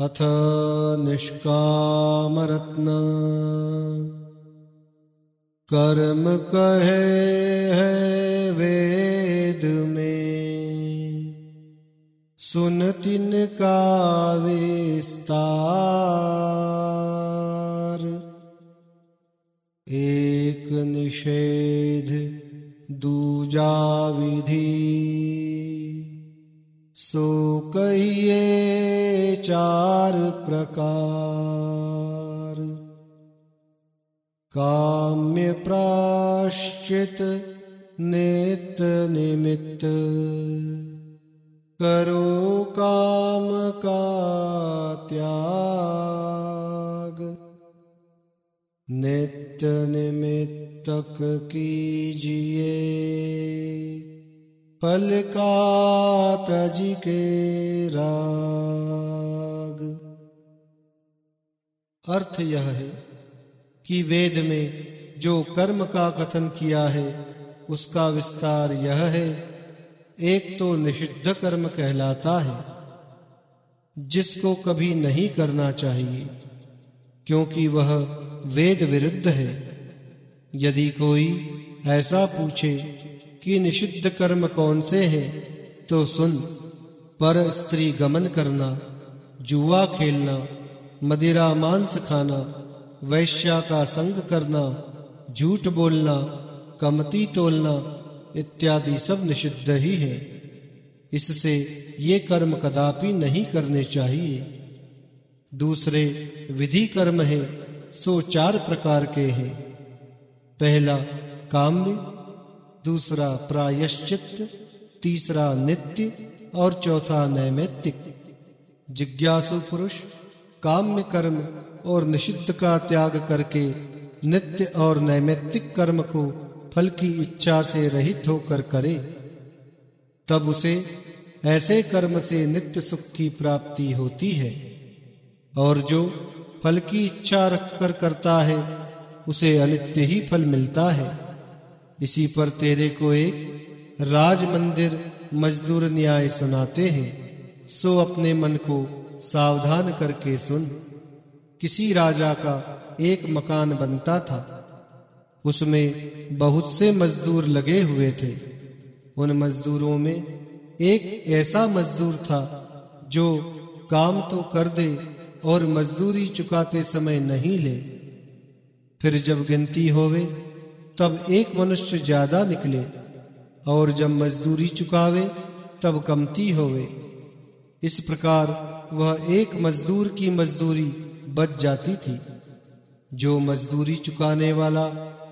अथ निष्कामरत्न। कर्म कहे है वेद में। सुन तिन का विस्तार। एक निषेध दूजा विधि। सो कहिए चार प्रकार। काम्य प्राश्चित नित्य निमित्त। करो काम का त्याग। नित्य निमित्तक कीजिए। फल का तज के राग। अर्थ यह है कि वेद में जो कर्म का कथन किया है, उसका विस्तार यह है, एक तो निषिद्ध कर्म कहलाता है, जिसको कभी नहीं करना चाहिए, क्योंकि वह वेद विरुद्ध है। यदि कोई ऐसा पूछे कि निषिद्ध कर्म कौन से हैं तो सुन, पर स्त्री गमन करना, जुआ खेलना, मदिरा मांस खाना, वैश्या का संग करना, झूठ बोलना, कमती तोलना, इत्यादि सब निषिद्ध ही है। इससे ये कर्म कदापि नहीं करने चाहिए। दूसरे, विधि कर्म है, सो चार प्रकार के हैं। पहला, काम्य, दूसरा प्रायश्चित तीसरा नित्य और चौथा नैमित्तिक। जिज्ञासु पुरुष, काम्य कर्म और निषिद्ध का त्याग करके नित्य और नैमित्तिक कर्म को फल की इच्छा से रहित होकर करे। तब उसे ऐसे कर्म से नित्य सुख की प्राप्ति होती है और जो फल की इच्छा रखकर करता है, उसे अनित्य ही फल मिलता है। इसी पर तेरे को एक राज मंदिर मजदूर न्याय सुनाते हैं, सो अपने मन को सावधान करके सुन। किसी राजा का एक मकान बनता था। उसमें बहुत से मजदूर लगे हुए थे। उन मजदूरों में एक ऐसा मजदूर था जो काम तो कर दे और मजदूरी चुकाते समय नहीं ले। फिर जब गिनती होवे, तब एक मनुष्य ज़्यादा निकले। और जब मजदूरी चुकावे, तब कमती होवे। इस प्रकार वह एक मजदूर की मजदूरी बच जाती थी। जो मजदूरी चुकाने वाला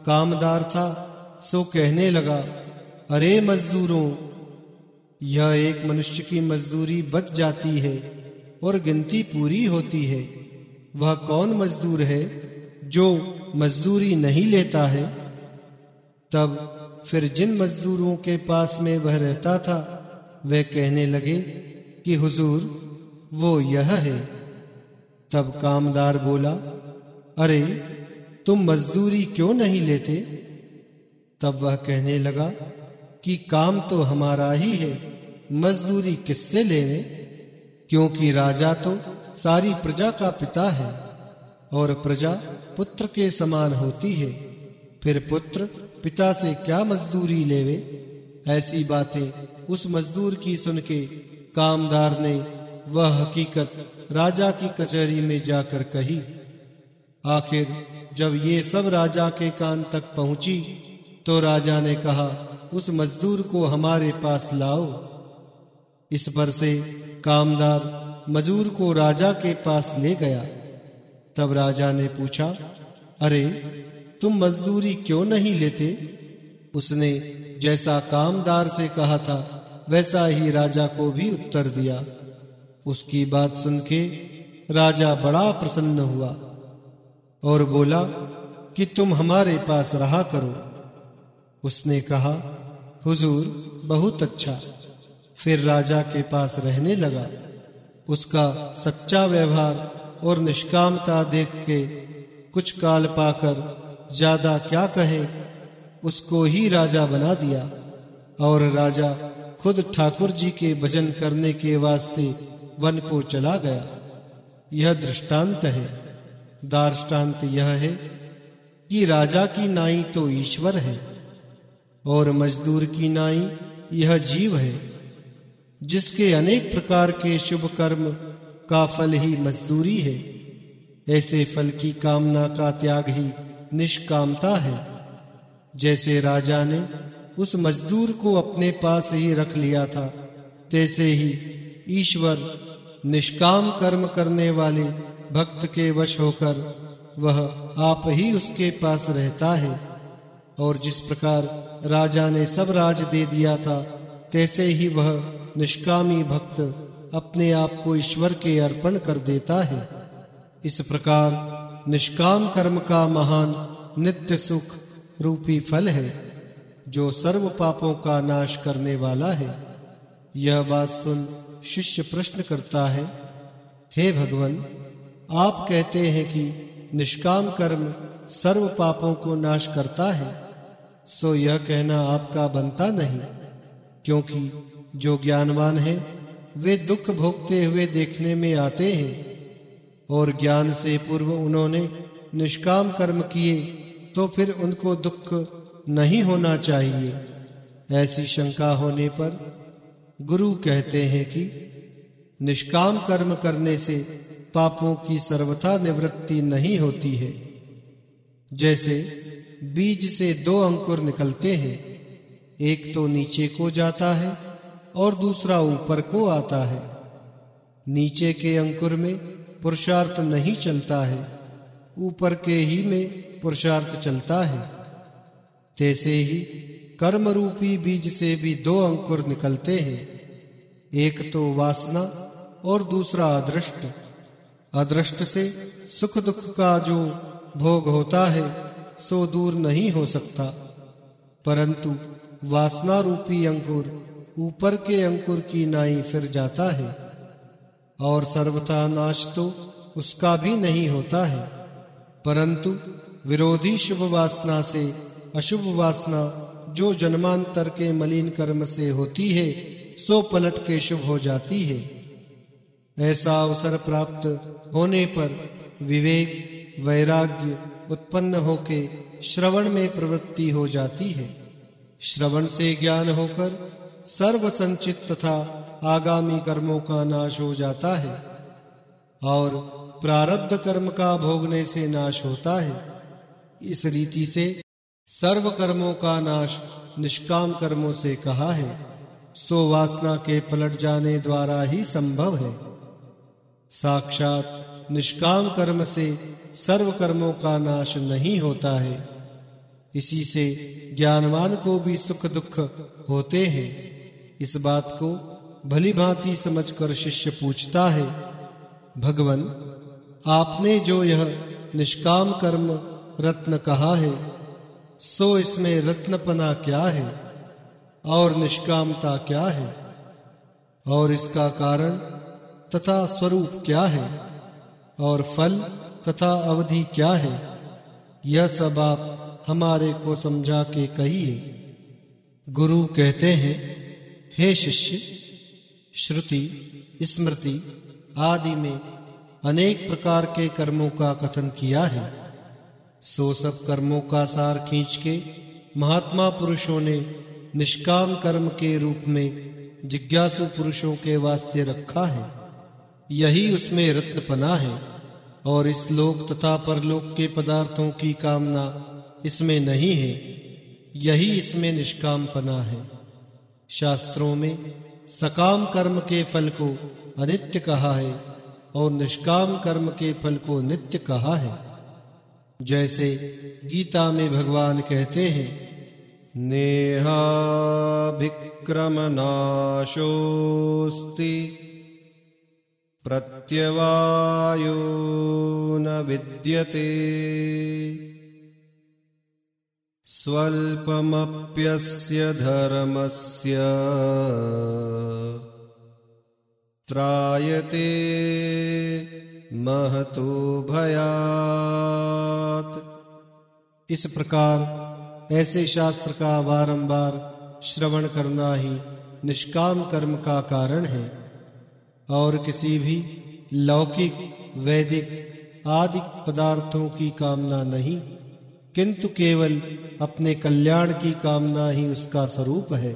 कामदार था, सो कहने लगा, अरे मजदूरों, यह एक मनुष्य की मजदूरी बच जाती है और गिनती पूरी होती है। वह कौन मजदूर है जो मजदूरी नहीं लेता है? तब फिर जिन मजदूरों के पास में वह रहता था, वे कहने लगे कि, हुजूर, वो यह है। तब कामदार बोला, अरे, तुम मजदूरी क्यों नहीं लेते? तब वह कहने लगा कि, काम तो हमारा ही है, मजदूरी किससे लेने? क्योंकि राजा तो सारी प्रजा का पिता है और प्रजा पुत्र के समान होती है, फिर पुत्र पिता से क्या मजदूरी लेवे? ऐसी बातें उस मजदूर की सुन के कामदार ने वह हकीकत राजा की कचहरी में जाकर कही। आखिर जब ये सब राजा के कान तक पहुँची तो राजा ने कहा, उस मजदूर को हमारे पास लाओ। इस पर से कामदार मजूर को राजा के पास ले गया। तब राजा ने पूछा, अरे तुम मजदूरी क्यों नहीं लेते? उसने जैसा कामदार से कहा था, वैसा ही राजा को भी उत्तर दिया। उसकी बात सुन के राजा बड़ा प्रसन्न हुआ और बोला कि तुम हमारे पास रहा करो। उसने कहा, हुजूर, बहुत अच्छा। फिर राजा के पास रहने लगा। उसका सच्चा व्यवहार और निष्कामता देख के कुछ काल पाकर ज़्यादा क्या कहे, उसको ही राजा बना दिया। और राजा खुद ठाकुर जी के भजन करने के वास्ते वन को चला गया। यह दृष्टांत है। दार्ष्टान्त यह है कि राजा की नाई तो ईश्वर है, और मजदूर की नाई यह जीव है, जिसके अनेक प्रकार के शुभ कर्म का फल ही मजदूरी है। ऐसे फल की कामना का त्याग ही निष्कामता है। जैसे राजा ने उस मजदूर को अपने पास ही रख लिया था, तैसे ही ईश्वर निष्काम कर्म करने वाले भक्त के वश होकर वह आप ही उसके पास रहता है। और जिस प्रकार राजा ने सब राज दे दिया था, तैसे ही वह निष्कामी भक्त अपने आप को ईश्वर के अर्पण कर देता है। इस प्रकार निष्काम कर्म का महान नित्य सुख रूपी फल है, जो सर्व पापों का नाश करने वाला है। यह बात सुन शिष्य प्रश्न करता है, हे भगवान, आप कहते हैं कि निष्काम कर्म सर्व पापों को नाश करता है, सो यह कहना आपका बनता नहीं, क्योंकि जो ज्ञानवान है, वे दुख भोगते हुए देखने में आते हैं। और ज्ञान से पूर्व उन्होंने निष्काम कर्म किए तो फिर उनको दुख नहीं होना चाहिए। ऐसी शंका होने पर गुरु कहते हैं कि निष्काम कर्म करने से पापों की सर्वथा निवृत्ति नहीं होती है। जैसे बीज से दो अंकुर निकलते हैं, एक तो नीचे को जाता है और दूसरा ऊपर को आता है। नीचे के अंकुर में पुरुषार्थ नहीं चलता है। ऊपर के ही में पुरुषार्थ चलता है। तैसे ही कर्म रूपी बीज से भी दो अंकुर निकलते हैं। एक तो वासना और दूसरा अदृष्ट। अदृष्ट से सुख दुख का जो भोग होता है, सो दूर नहीं हो सकता। परंतु वासना रूपी अंकुर ऊपर के अंकुर की नाई फिर जाता है। और सर्वथा नाश तो उसका भी नहीं होता है। परंतु विरोधी शुभ वासना से अशुभ वासना जो जन्मांतर के मलिन कर्म से होती है, सो पलट के शुभ हो जाती है। ऐसा अवसर प्राप्त होने पर विवेक, वैराग्य उत्पन्न होके श्रवण में प्रवृत्ति हो जाती है। श्रवण से ज्ञान होकर सर्व संचित तथा आगामी कर्मों का नाश हो जाता है और प्रारब्ध कर्म का भोगने से नाश होता है। इस रीति से सर्व कर्मों का नाश निष्काम कर्मों से कहा है। सो वासना के पलट जाने द्वारा ही संभव है। साक्षात निष्काम कर्म से सर्व कर्मों का नाश नहीं होता है। इसी से ज्ञानवान को भी सुख दुख होते हैं। इस बात को भली भांति समझकर शिष्य पूछता है, भगवान, आपने जो यह निष्काम कर्म रत्न कहा है, सो इसमें रत्नपना क्या है और निष्कामता क्या है? और इसका कारण तथा स्वरूप क्या है और फल तथा अवधि क्या है? यह सब आप हमारे को समझा के कहिए। गुरु कहते हैं, हे शिष्य श्रुति, स्मृति आदि में अनेक प्रकार के कर्मों का कथन किया है। सो सब कर्मों का सार खींच के महात्मा पुरुषों ने निष्काम कर्म के रूप में जिज्ञासु पुरुषों के वास्ते रखा है। यही उसमें रत्नपना है और इस लोक तथा परलोक के पदार्थों की कामना इसमें नहीं है। यही इसमें निष्काम पना है। शास्त्रों में सकाम कर्म के फल को अनित्य कहा है और निष्काम कर्म के फल को नित्य कहा है। जैसे गीता में भगवान कहते हैं नेहाभिक्रम नाशोस्ति प्रत्यवायो न विद्यते। स्वल्पमप्यस्य धर्मस्य त्रायते महतो भयात। इस प्रकार ऐसे शास्त्र का बारंबार श्रवण करना ही निष्काम कर्म का कारण है, और किसी भी लौकिक, वैदिक आदि पदार्थों की कामना नहीं, किंतु केवल अपने कल्याण की कामना ही उसका स्वरूप है,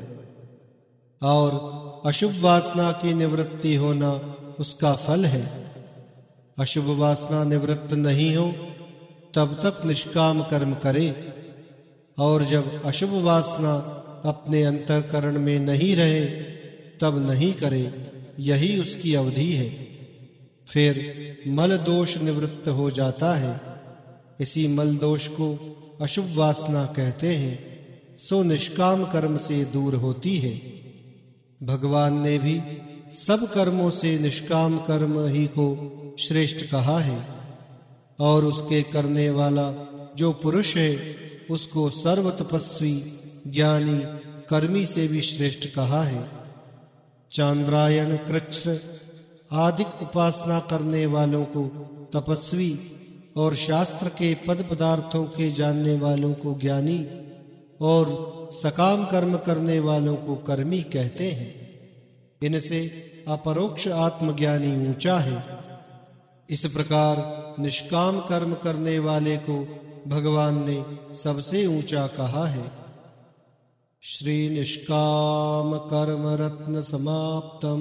और अशुभ वासना की निवृत्ति होना उसका फल है। अशुभ वासना निवृत्त नहीं हो, तब तक निष्काम कर्म करे। और जब अशुभ वासना अपने अंतकरण में नहीं रहे, तब नहीं करे, यही उसकी अवधि है। फिर मल दोष निवृत्त हो जाता है। इसी मल दोष को अशुभ वासना कहते हैं। सो निष्काम कर्म से दूर होती है। भगवान ने भी सब कर्मों से निष्काम कर्म ही को श्रेष्ठ कहा है और उसके करने वाला जो पुरुष है, उसको सर्व तपस्वी ज्ञानी, कर्मी से भी श्रेष्ठ कहा है। चांद्रायण, कृष्ण आदिक उपासना करने वालों को तपस्वी और शास्त्र के पद पदार्थों के जानने वालों को ज्ञानी और सकाम कर्म करने वालों को कर्मी कहते हैं। इनसे अपरोक्ष आत्मज्ञानी ऊँचा है। इस प्रकार निष्काम कर्म करने वाले को भगवान ने सबसे ऊँचा कहा है। श्री निष्काम कर्म रत्न समाप्तम।